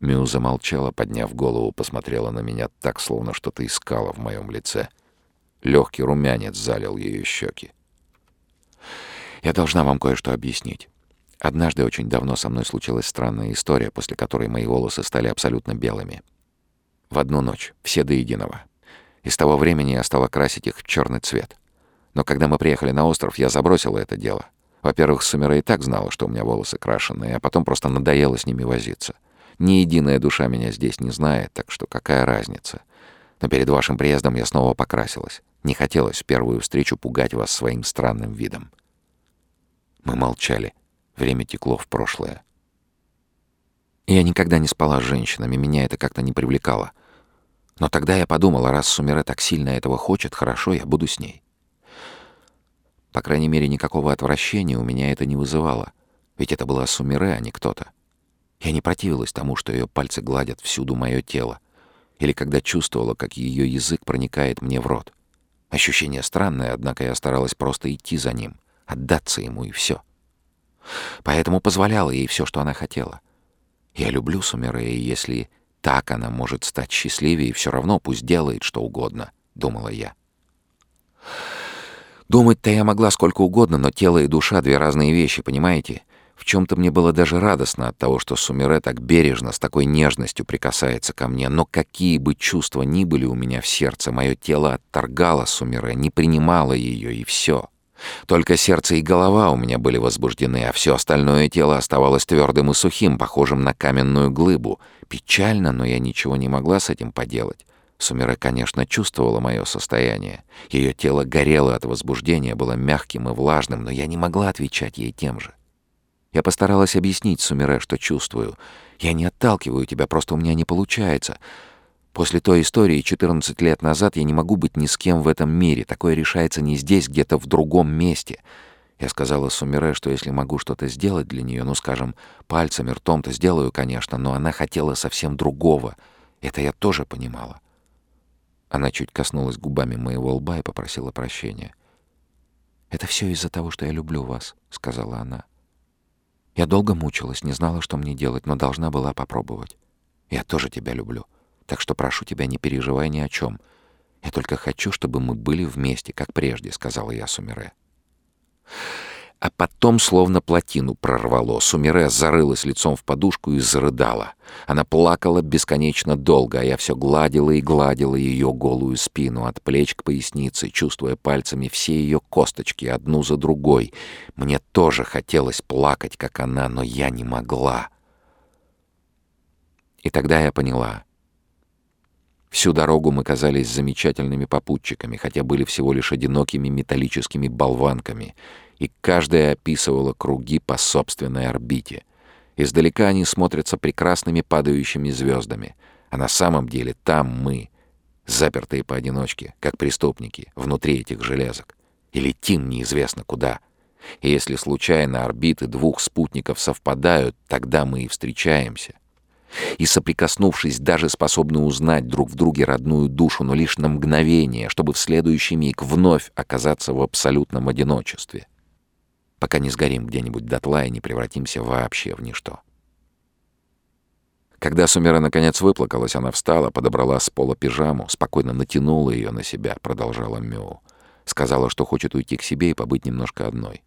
Мю замолчала, подняв голову, посмотрела на меня так, словно что-то искала в моем лице. Легкий румянец залил ее щеки. «Я должна вам кое-что объяснить. Однажды очень давно со мной случилась странная история, после которой мои волосы стали абсолютно белыми. В одну ночь, все до единого. И с того времени я стала красить их в черный цвет. Но когда мы приехали на остров, я забросила это дело. Во-первых, Сумера и так знала, что у меня волосы крашеные, а потом просто надоело с ними возиться. Ни единая душа меня здесь не знает, так что какая разница? Но перед вашим приездом я снова покрасилась. Не хотелось в первую встречу пугать вас своим странным видом. Мы молчали. Время текло в прошлое. Я никогда не спала с женщинами, меня это как-то не привлекало. Но тогда я подумала, раз Сумере так сильно этого хочет, хорошо, я буду с ней. По крайней мере, никакого отвращения у меня это не вызывало. Ведь это была Сумере, а не кто-то. Я не противилась тому, что ее пальцы гладят всюду мое тело. Или когда чувствовала, как ее язык проникает мне в рот. Ощущение странное, однако я старалась просто идти за ним, отдаться ему и все. Поэтому позволяла ей все, что она хотела. Я люблю Сумере, и если так она может стать счастливее, все равно пусть делает что угодно, думала я. Думать-то я могла сколько угодно, но тело и душа — две разные вещи, понимаете? В чем-то мне было даже радостно от того, что Сумере так бережно, с такой нежностью прикасается ко мне. Но какие бы чувства ни были у меня в сердце, мое тело отторгало Сумере, не принимало ее, и все. Только сердце и голова у меня были возбуждены, а все остальное тело оставалось твердым и сухим, похожим на каменную глыбу. Печально, но я ничего не могла с этим поделать. Сумера, конечно, чувствовала мое состояние. Ее тело горело от возбуждения, было мягким и влажным, но я не могла отвечать ей тем же. Я постаралась объяснить Сумере, что чувствую. Я не отталкиваю тебя, просто у меня не получается. После той истории 14 лет назад я не могу быть ни с кем в этом мире. Такое решается не здесь, где-то в другом месте. Я сказала Сумере, что если могу что-то сделать для нее, ну, скажем, пальцами, ртом-то сделаю, конечно, но она хотела совсем другого. Это я тоже понимала. Она чуть коснулась губами моего лба и попросила прощения. «Это все из-за того, что я люблю вас», — сказала она. «Я долго мучилась, не знала, что мне делать, но должна была попробовать. Я тоже тебя люблю, так что прошу тебя, не переживай ни о чем. Я только хочу, чтобы мы были вместе, как прежде», — сказала я Сумире. А потом словно плотину прорвало. Сумире зарылась лицом в подушку и зарыдала. Она плакала бесконечно долго, а я все гладила и гладила ее голую спину от плеч к пояснице, чувствуя пальцами все ее косточки, одну за другой. Мне тоже хотелось плакать, как она, но я не могла. И тогда я поняла. Всю дорогу мы казались замечательными попутчиками, хотя были всего лишь одинокими металлическими болванками — и каждая описывала круги по собственной орбите. Издалека они смотрятся прекрасными падающими звездами, а на самом деле там мы, запертые поодиночке, как преступники, внутри этих железок. И летим неизвестно куда. И если случайно орбиты двух спутников совпадают, тогда мы и встречаемся. И соприкоснувшись, даже способны узнать друг в друге родную душу, но лишь на мгновение, чтобы в следующий миг вновь оказаться в абсолютном одиночестве пока не сгорим где-нибудь дотла и не превратимся вообще в ничто. Когда Сумера наконец выплакалась, она встала, подобрала с пола пижаму, спокойно натянула ее на себя, продолжала Мю. Сказала, что хочет уйти к себе и побыть немножко одной.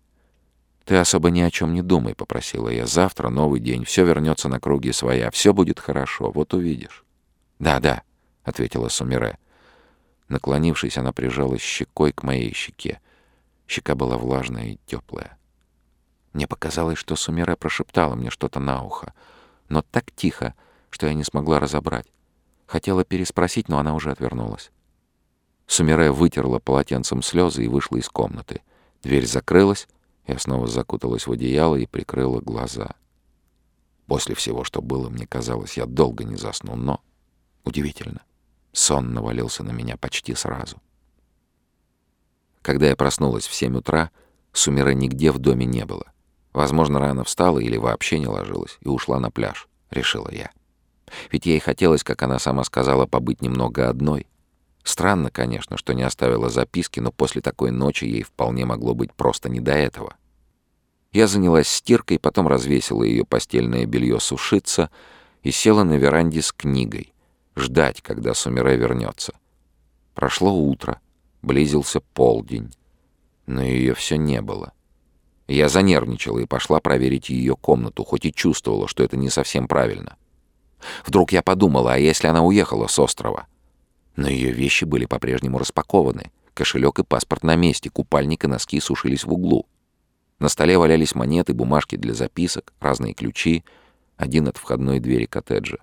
«Ты особо ни о чем не думай», — попросила я. «Завтра новый день, все вернется на круги своя, все будет хорошо, вот увидишь». «Да, да», — ответила Сумере. Наклонившись, она прижалась щекой к моей щеке. Щека была влажная и теплая. Мне показалось, что Сумира прошептала мне что-то на ухо, но так тихо, что я не смогла разобрать. Хотела переспросить, но она уже отвернулась. Сумире вытерла полотенцем слезы и вышла из комнаты. Дверь закрылась, я снова закуталась в одеяло и прикрыла глаза. После всего, что было, мне казалось, я долго не засну, но... Удивительно. Сон навалился на меня почти сразу. Когда я проснулась в семь утра, Сумира нигде в доме не было. Возможно, рано встала или вообще не ложилась и ушла на пляж, решила я. Ведь ей хотелось, как она сама сказала, побыть немного одной. Странно, конечно, что не оставила записки, но после такой ночи ей вполне могло быть просто не до этого. Я занялась стиркой, потом развесила ее постельное белье сушиться и села на веранде с книгой, ждать, когда Сумире вернется. Прошло утро, близился полдень, но ее все не было. Я занервничала и пошла проверить ее комнату, хоть и чувствовала, что это не совсем правильно. Вдруг я подумала, а если она уехала с острова? Но ее вещи были по-прежнему распакованы. Кошелек и паспорт на месте, купальник и носки сушились в углу. На столе валялись монеты, бумажки для записок, разные ключи, один от входной двери коттеджа.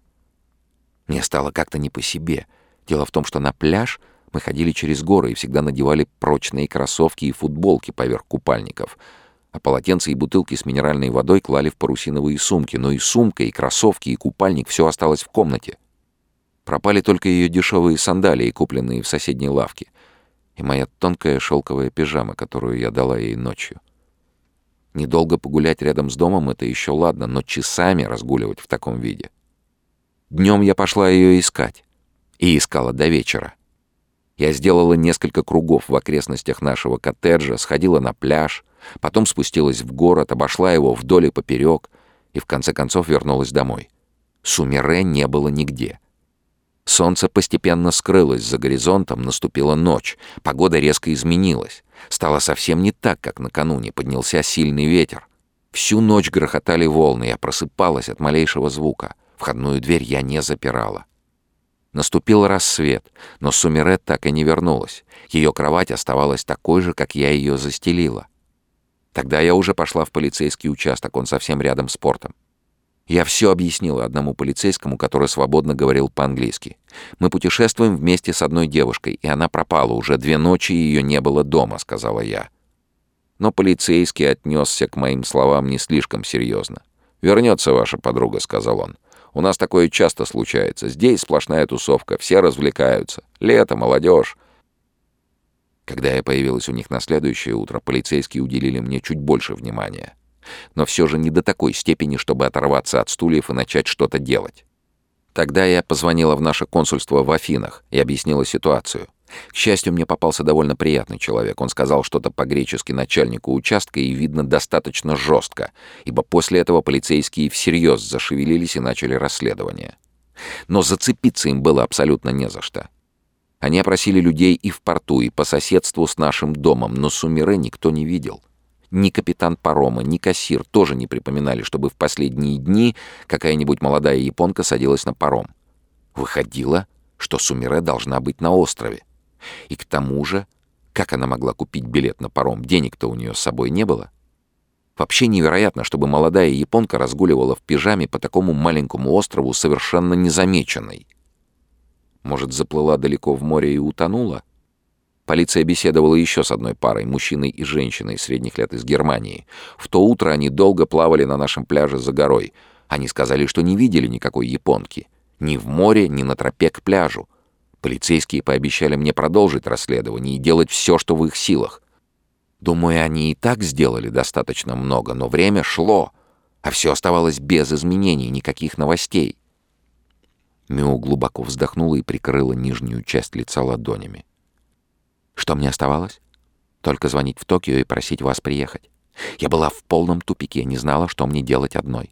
Мне стало как-то не по себе. Дело в том, что на пляж мы ходили через горы и всегда надевали прочные кроссовки и футболки поверх купальников — а полотенца и бутылки с минеральной водой клали в парусиновые сумки, но и сумка, и кроссовки, и купальник — все осталось в комнате. Пропали только ее дешевые сандалии, купленные в соседней лавке, и моя тонкая шелковая пижама, которую я дала ей ночью. Недолго погулять рядом с домом — это еще ладно, но часами разгуливать в таком виде. Днем я пошла ее искать. И искала до вечера. Я сделала несколько кругов в окрестностях нашего коттеджа, сходила на пляж, потом спустилась в город, обошла его вдоль и поперек и в конце концов вернулась домой. Сумере не было нигде. Солнце постепенно скрылось за горизонтом, наступила ночь, погода резко изменилась. Стало совсем не так, как накануне, поднялся сильный ветер. Всю ночь грохотали волны, я просыпалась от малейшего звука. Входную дверь я не запирала. Наступил рассвет, но Сумерет так и не вернулась. Ее кровать оставалась такой же, как я ее застелила. Тогда я уже пошла в полицейский участок, он совсем рядом с портом. Я все объяснила одному полицейскому, который свободно говорил по-английски. Мы путешествуем вместе с одной девушкой, и она пропала. Уже две ночи ее не было дома, сказала я. Но полицейский отнесся к моим словам не слишком серьезно. «Вернется ваша подруга», — сказал он. У нас такое часто случается. Здесь сплошная тусовка, все развлекаются. Лето, молодежь. Когда я появилась у них на следующее утро, полицейские уделили мне чуть больше внимания. Но все же не до такой степени, чтобы оторваться от стульев и начать что-то делать. Тогда я позвонила в наше консульство в Афинах и объяснила ситуацию. К счастью, мне попался довольно приятный человек. Он сказал что-то по-гречески начальнику участка и, видно, достаточно жестко, ибо после этого полицейские всерьез зашевелились и начали расследование. Но зацепиться им было абсолютно не за что. Они опросили людей и в порту, и по соседству с нашим домом, но Сумире никто не видел. Ни капитан парома, ни кассир тоже не припоминали, чтобы в последние дни какая-нибудь молодая японка садилась на паром. Выходило, что Сумире должна быть на острове. И к тому же, как она могла купить билет на паром? Денег-то у нее с собой не было. Вообще невероятно, чтобы молодая японка разгуливала в пижаме по такому маленькому острову совершенно незамеченной. Может, заплыла далеко в море и утонула? Полиция беседовала еще с одной парой, мужчиной и женщиной средних лет из Германии. В то утро они долго плавали на нашем пляже за горой. Они сказали, что не видели никакой японки. Ни в море, ни на тропе к пляжу. Полицейские пообещали мне продолжить расследование и делать все, что в их силах. Думаю, они и так сделали достаточно много, но время шло, а все оставалось без изменений, никаких новостей. Мио глубоко вздохнула и прикрыла нижнюю часть лица ладонями. Что мне оставалось? Только звонить в Токио и просить вас приехать. Я была в полном тупике, не знала, что мне делать одной.